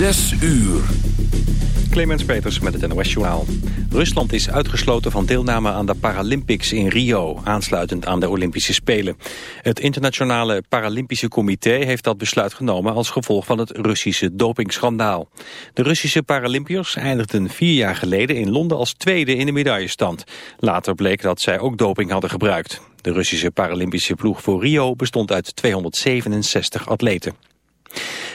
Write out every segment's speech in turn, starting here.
Zes uur. Clemens Peters met het NOS Journaal. Rusland is uitgesloten van deelname aan de Paralympics in Rio, aansluitend aan de Olympische Spelen. Het Internationale Paralympische Comité heeft dat besluit genomen als gevolg van het Russische dopingschandaal. De Russische Paralympiërs eindigden vier jaar geleden in Londen als tweede in de medaillestand. Later bleek dat zij ook doping hadden gebruikt. De Russische Paralympische ploeg voor Rio bestond uit 267 atleten.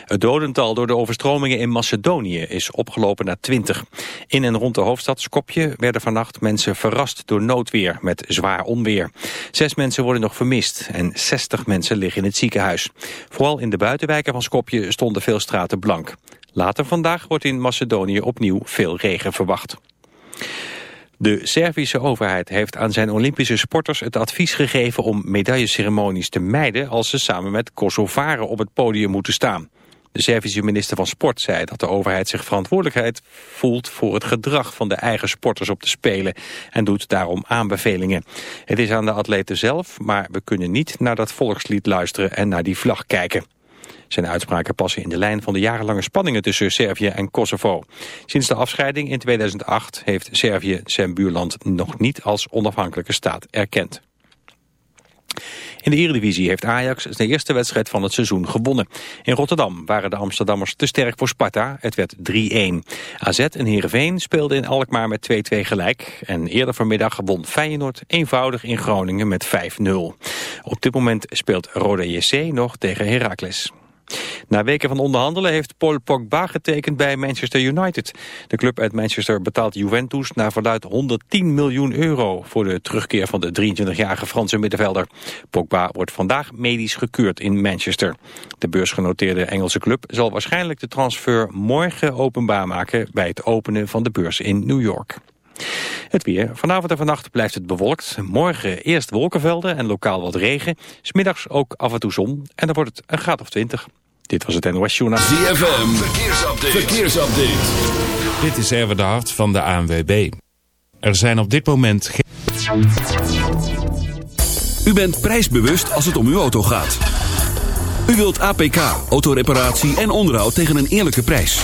Het dodental door de overstromingen in Macedonië is opgelopen naar 20. In en rond de hoofdstad Skopje werden vannacht mensen verrast door noodweer met zwaar onweer. Zes mensen worden nog vermist en 60 mensen liggen in het ziekenhuis. Vooral in de buitenwijken van Skopje stonden veel straten blank. Later vandaag wordt in Macedonië opnieuw veel regen verwacht. De Servische overheid heeft aan zijn Olympische sporters het advies gegeven om medailleceremonies te mijden als ze samen met Kosovaren op het podium moeten staan. De Servische minister van Sport zei dat de overheid zich verantwoordelijkheid voelt voor het gedrag van de eigen sporters op de Spelen en doet daarom aanbevelingen. Het is aan de atleten zelf, maar we kunnen niet naar dat volkslied luisteren en naar die vlag kijken. Zijn uitspraken passen in de lijn van de jarenlange spanningen tussen Servië en Kosovo. Sinds de afscheiding in 2008 heeft Servië zijn buurland nog niet als onafhankelijke staat erkend. In de Eredivisie heeft Ajax de eerste wedstrijd van het seizoen gewonnen. In Rotterdam waren de Amsterdammers te sterk voor Sparta. Het werd 3-1. AZ en Heerenveen speelden in Alkmaar met 2-2 gelijk. En eerder vanmiddag won Feyenoord eenvoudig in Groningen met 5-0. Op dit moment speelt Roda JC nog tegen Heracles. Na weken van onderhandelen heeft Paul Pogba getekend bij Manchester United. De club uit Manchester betaalt Juventus naar verluid 110 miljoen euro... voor de terugkeer van de 23-jarige Franse middenvelder. Pogba wordt vandaag medisch gekeurd in Manchester. De beursgenoteerde Engelse club zal waarschijnlijk de transfer morgen openbaar maken... bij het openen van de beurs in New York. Het weer. Vanavond en vannacht blijft het bewolkt. Morgen eerst wolkenvelden en lokaal wat regen. Smiddags ook af en toe zon. En dan wordt het een graad of 20. Dit was het NOS Journaal. ZFM. Verkeersupdate. Verkeersupdate. Dit is Erwin de Hart van de ANWB. Er zijn op dit moment geen... U bent prijsbewust als het om uw auto gaat. U wilt APK, autoreparatie en onderhoud tegen een eerlijke prijs.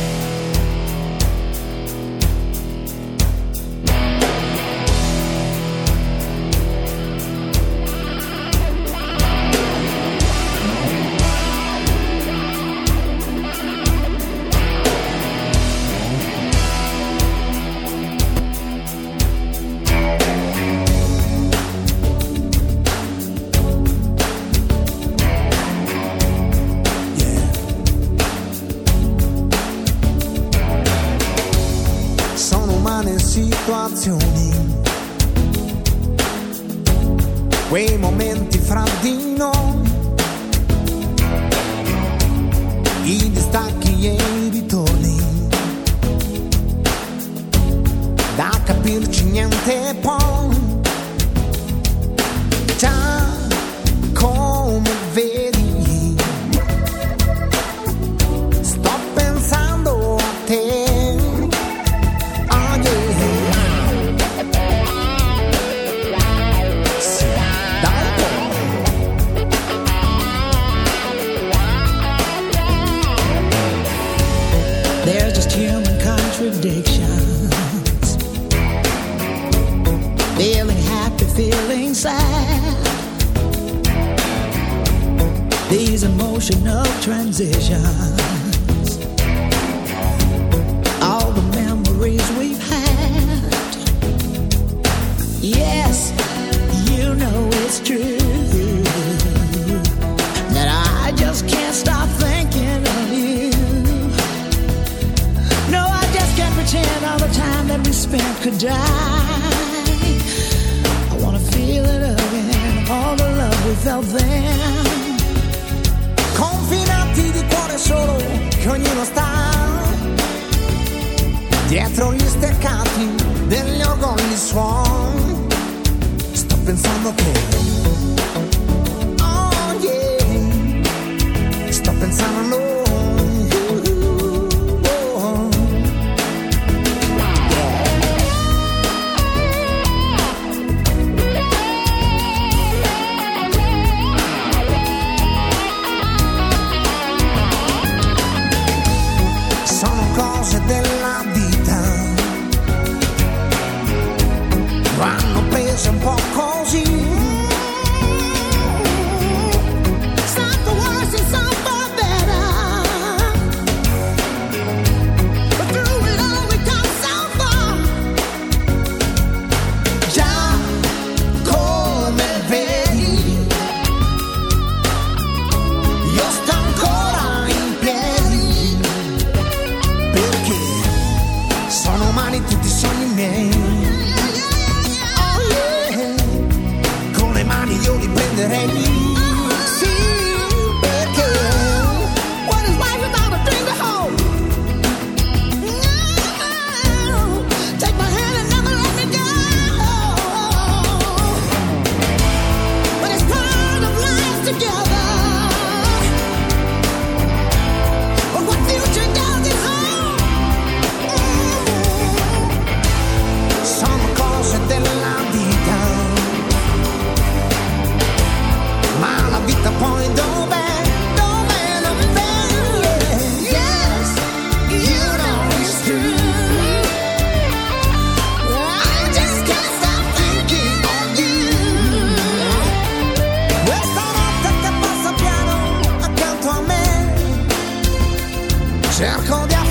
Quei momenti fra di A te. Cerco di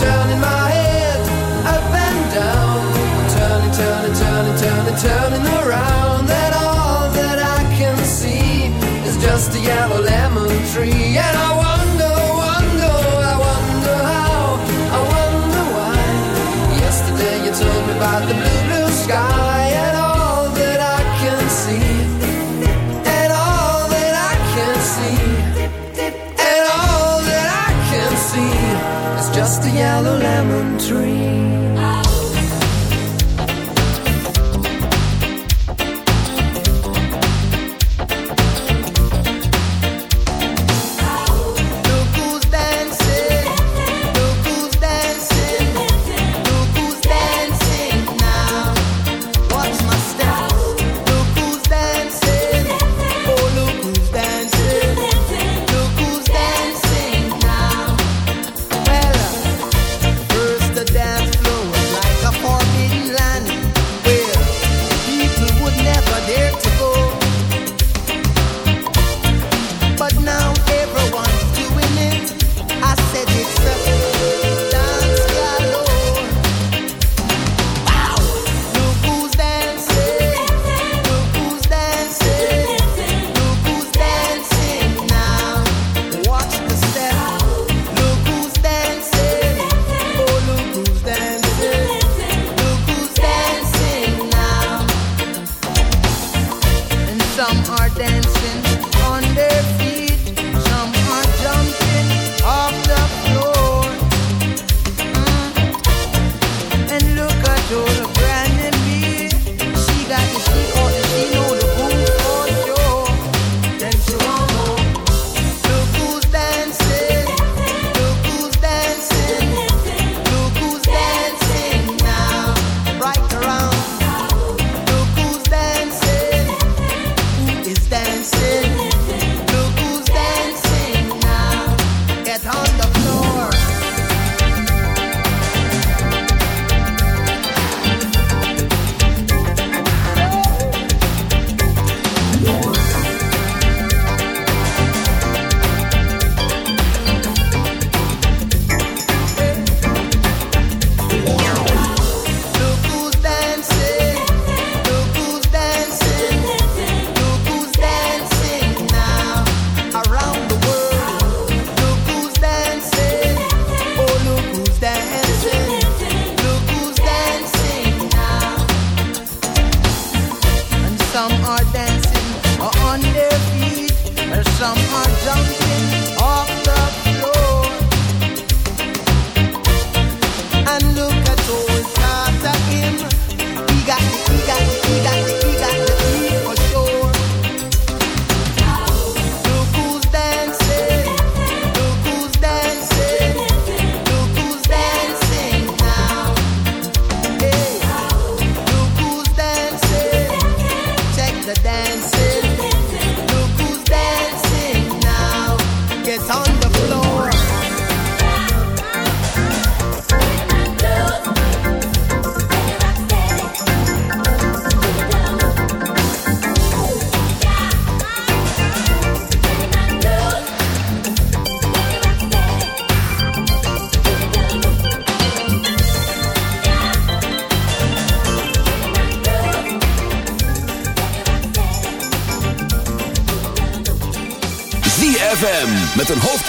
Turning my head up and down. I'm turning, turning, turning, turning, turning around. lado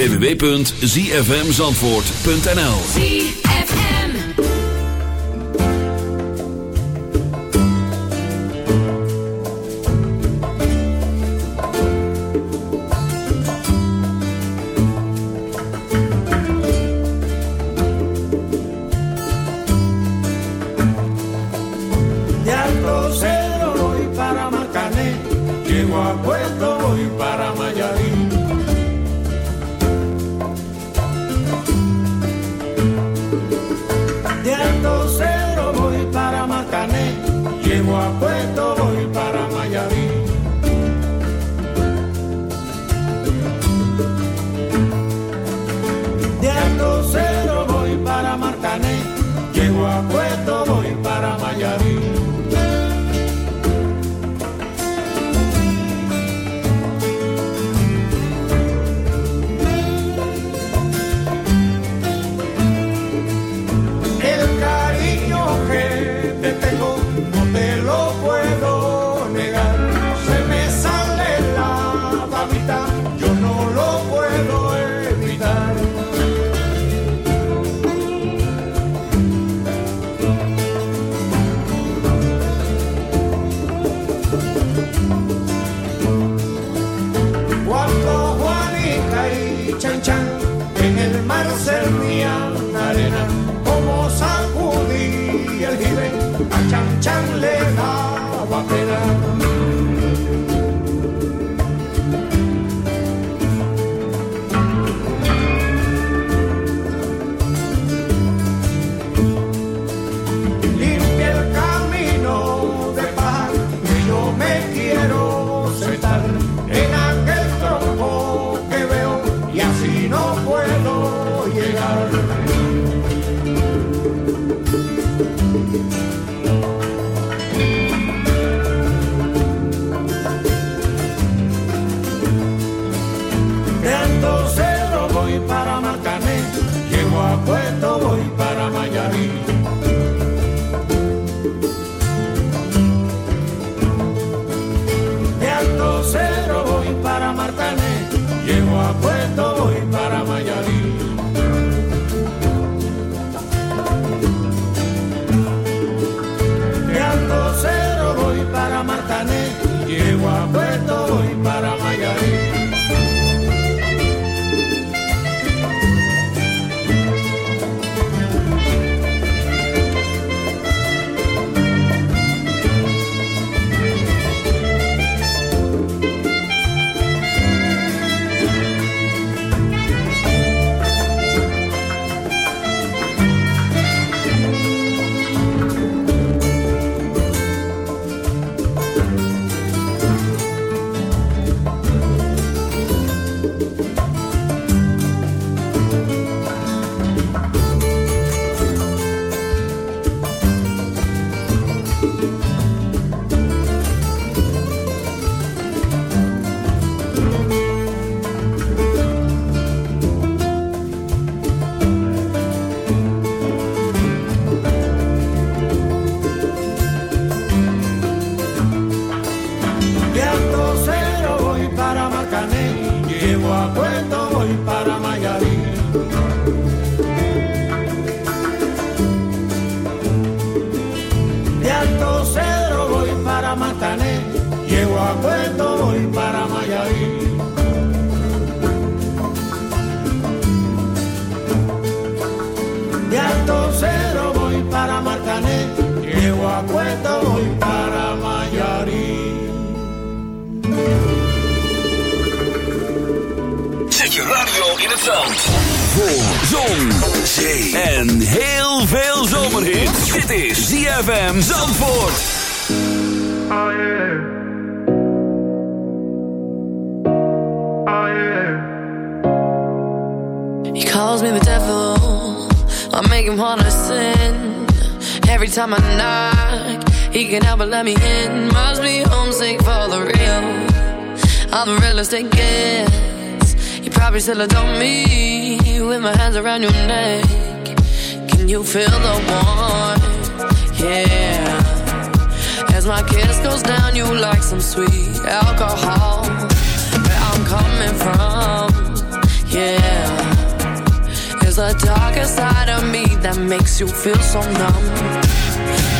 www.zfmzandvoort.nl Chan Chan sweet alcohol where I'm coming from. Yeah, it's the darkest side of me that makes you feel so numb.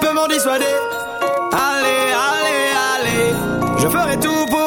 peux m'en dissuader. Allez, allez, allez, je ferai tout pour.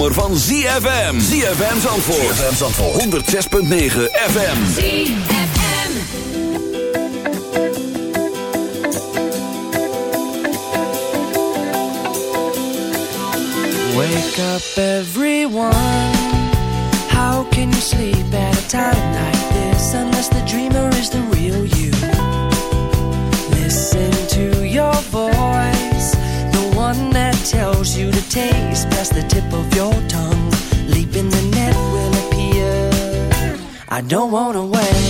zomer van ZFM. ZFM Zandvoort. ZFM Zandvoort. 106.9 FM. ZFM. Wake up every the tip of your tongue. Leap in the net will appear. I don't wanna wait.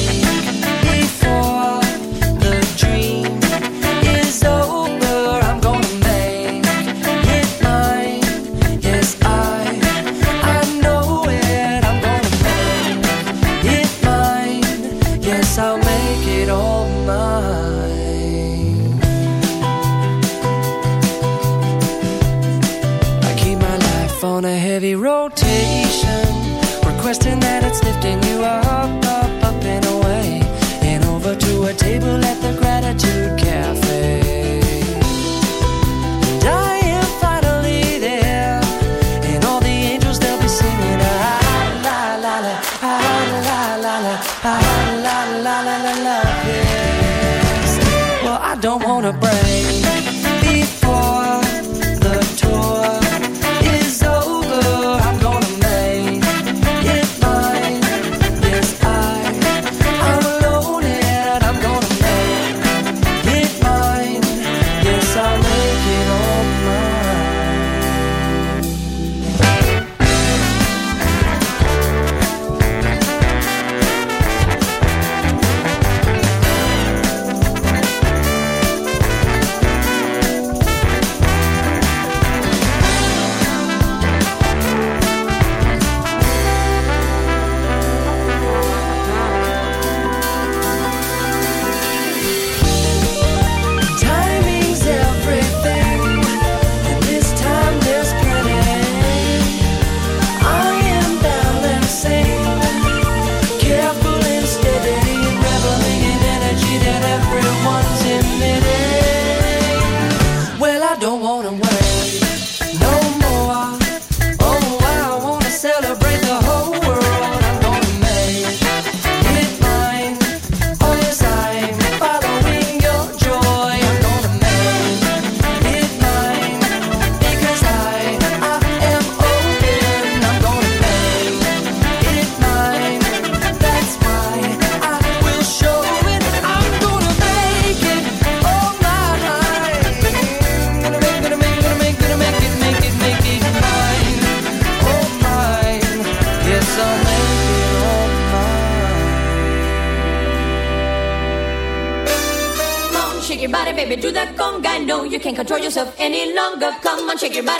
longer. Come on, shake your body.